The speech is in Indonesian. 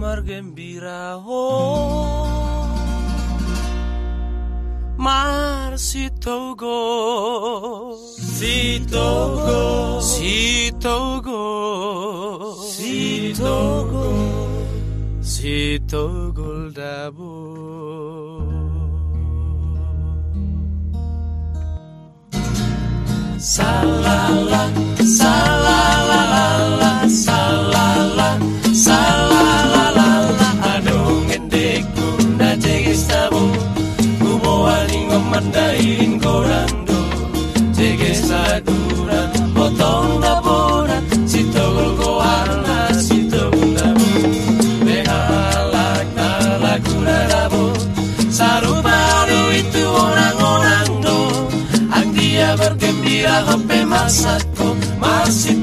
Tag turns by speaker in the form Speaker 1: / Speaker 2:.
Speaker 1: margembira ho Mar si togo
Speaker 2: Si togo
Speaker 1: Si togo
Speaker 2: Si togo
Speaker 1: Si togol dabo. Salala, mamandahin ko rando Tigis na duran, potong na buran Si togol ko ala, si togol na bu Behalak na lagu na dabo Saru baru itu orang-orang do Ang dia bergembira sampai masaku Masih